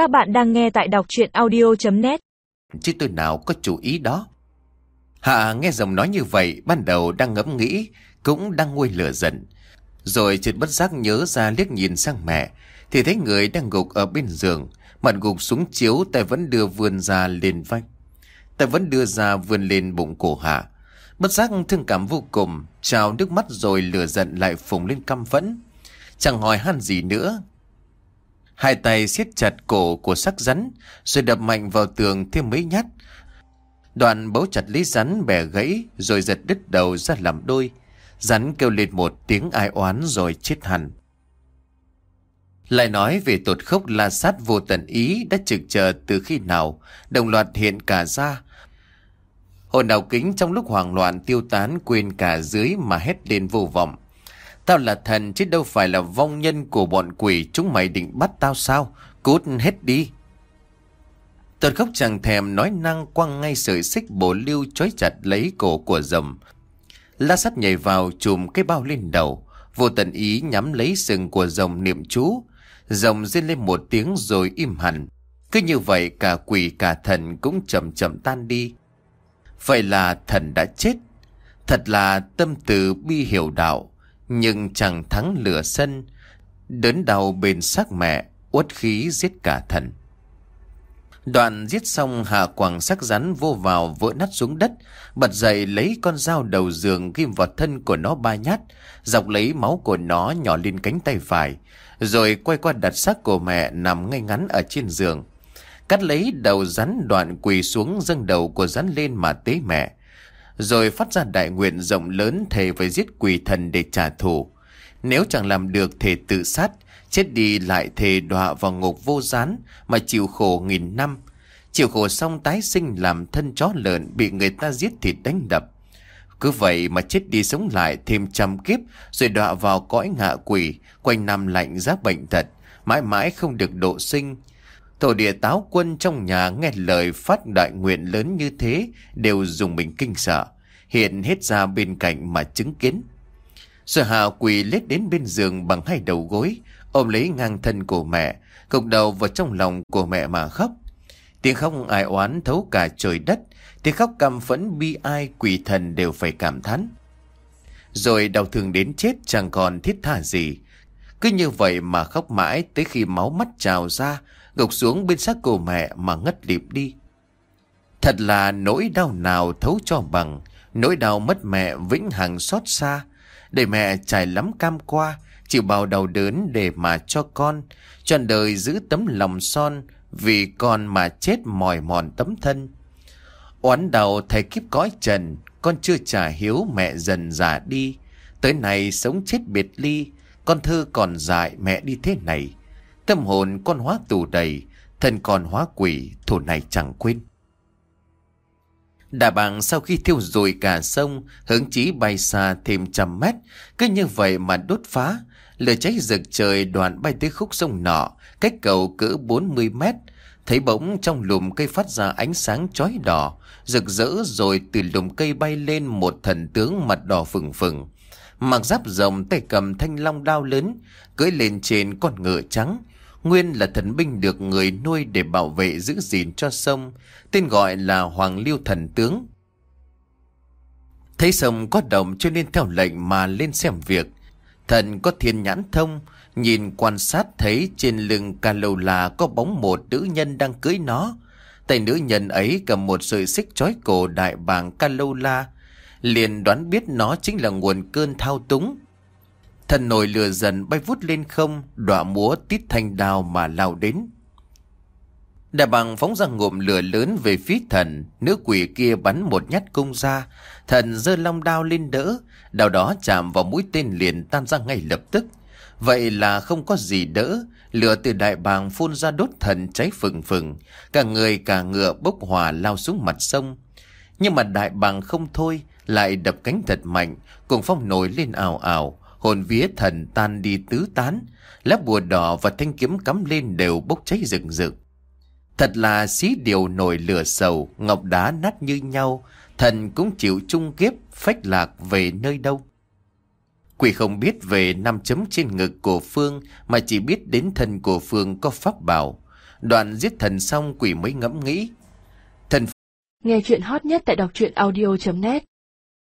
Các bạn đang nghe tại đọc chuyện audio.net Chứ tôi nào có chủ ý đó. Hạ nghe giọng nói như vậy, Ban đầu đang ngẫm nghĩ, Cũng đang nguôi lửa giận. Rồi chợt bất giác nhớ ra liếc nhìn sang mẹ, Thì thấy người đang gục ở bên giường, Mặt gục xuống chiếu, Tay vẫn đưa vươn ra lên vách Tay vẫn đưa ra vươn lên bụng cổ Hạ. Bất giác thương cảm vô cùng, Trào nước mắt rồi lửa giận lại phùng lên căm phẫn. Chẳng hỏi han gì nữa Hai tay siết chặt cổ của sắc rắn, Rồi đập mạnh vào tường thêm mấy nhát. Đoạn bấu chặt lấy rắn bẻ gãy, Rồi giật đứt đầu ra làm đôi. Rắn kêu lên một tiếng ai oán rồi chết hẳn. Lại nói về tột khốc la sát vô tận ý Đã trực chờ từ khi nào, Đồng loạt hiện cả ra. Hồn đào kính trong lúc hoảng loạn tiêu tán quên cả dưới mà hét lên vô vọng. Tao là thần, chứ đâu phải là vong nhân của bọn quỷ Chúng mày định bắt tao sao Cút hết đi Tuần khóc chẳng thèm nói năng quăng ngay sợi xích bổ lưu trói chặt lấy cổ của rồng. La sắt nhảy vào chùm cái bao lên đầu. Vô tận ý nhắm lấy sừng của rồng niệm chú. Rồng rên lên một tiếng rồi im hẳn. Cứ như vậy cả quỷ cả thần cũng chậm chậm tan đi. Vậy là thần đã chết. Thật là tâm từ bi hiểu đạo. Nhưng chẳng thắng lửa sân. Đớn đau bên xác mẹ. Uất khí giết cả thần. Đoạn giết xong hạ quảng sắc rắn vô vào vỡ nát xuống đất, bật dậy lấy con dao đầu giường ghim vào thân của nó ba nhát, dọc lấy máu của nó nhỏ lên cánh tay phải, rồi quay qua đặt xác của mẹ nằm ngay ngắn ở trên giường. Cắt lấy đầu rắn đoạn quỳ xuống dâng đầu của rắn lên mà tế mẹ. Rồi phát ra đại nguyện rộng lớn thề phải giết quỷ thần để trả thù. Nếu chẳng làm được thề tự sát, Chết đi lại thề đọa vào ngục vô gián mà chịu khổ nghìn năm. Chịu khổ xong tái sinh làm thân chó lợn bị người ta giết thịt đánh đập. Cứ vậy mà chết đi sống lại thêm trăm kiếp rồi đọa vào cõi ngạ quỷ, quanh năm lạnh giá bệnh tật, mãi mãi không được độ sinh. Tổ địa táo quân trong nhà nghe lời phát đại nguyện lớn như thế đều dùng mình kinh sợ, hiện hết ra bên cạnh mà chứng kiến. Sở hạ quỳ lết đến bên giường bằng hai đầu gối, ôm lấy ngang thân của mẹ, cục đầu vào trong lòng của mẹ mà khóc. Tiếng khóc ai oán thấu cả trời đất, tiếng khóc căm phẫn bi ai quỷ thần đều phải cảm thán. Rồi đau thương đến chết chẳng còn thiết tha gì. Cứ như vậy mà khóc mãi tới khi máu mắt trào ra, gục xuống bên xác cô mẹ mà ngất lịm đi. Thật là nỗi đau nào thấu cho bằng, nỗi đau mất mẹ vĩnh hằng xót xa, để mẹ trải lắm cam qua, chịu bao đau đớn để mà cho con, trọn đời giữ tấm lòng son, vì con mà chết mỏi mòn tấm thân. Oán đầu thầy kiếp cõi trần, con chưa trả hiếu mẹ dần già đi. Tới này sống chết biệt ly, con thơ còn dại mẹ đi thế này. Tâm hồn con hóa tù đầy, thân con hóa quỷ, thủ này chẳng quên. Đà bàng sau khi thiêu rùi cả sông, hướng chí bay xa thêm trăm mét, cứ như vậy mà đốt phá. Lửa cháy rực trời đoạn bay tới khúc sông nọ, cách cầu cỡ 40 mét. Thấy bỗng trong lùm cây phát ra ánh sáng chói đỏ, rực rỡ rồi từ lùm cây bay lên một thần tướng mặt đỏ phừng phừng. Mặc giáp rồng tay cầm thanh long đao lớn, cưỡi lên trên con ngựa trắng. Nguyên là thần binh được người nuôi để bảo vệ giữ gìn cho sông, tên gọi là Hoàng Liêu Thần Tướng. Thấy sông có động cho nên theo lệnh mà lên xem việc. Thần có thiên nhãn thông, nhìn quan sát thấy trên lưng ca lâu là có bóng một nữ nhân đang cưới nó. Tay nữ nhân ấy cầm một sợi xích trói cổ đại bàng ca lâu la, liền đoán biết nó chính là nguồn cơn thao túng. Thần nổi lửa dần bay vút lên không, đọa múa tít thanh đao mà lao đến. Đại bàng phóng ra ngụm lửa lớn về phía thần, nữ quỷ kia bắn một nhát cung ra, thần giơ long đao lên đỡ, đao đó chạm vào mũi tên liền tan ra ngay lập tức. Vậy là không có gì đỡ, lửa từ đại bàng phun ra đốt thần cháy phừng phừng, cả người cả ngựa bốc hỏa lao xuống mặt sông. Nhưng mà đại bàng không thôi, lại đập cánh thật mạnh, cùng phong nổi lên ảo ảo, hồn vía thần tan đi tứ tán, lá bùa đỏ và thanh kiếm cắm lên đều bốc cháy rừng rực. Thật là xí điều nổi lửa sầu, ngọc đá nát như nhau, thần cũng chịu chung kiếp, phách lạc về nơi đâu. Quỷ không biết về năm chấm trên ngực của Phương mà chỉ biết đến thần của Phương có pháp bảo. Đoạn giết thần xong quỷ mới ngẫm nghĩ. thần. Nghe chuyện hot nhất tại đọc truyện audio.net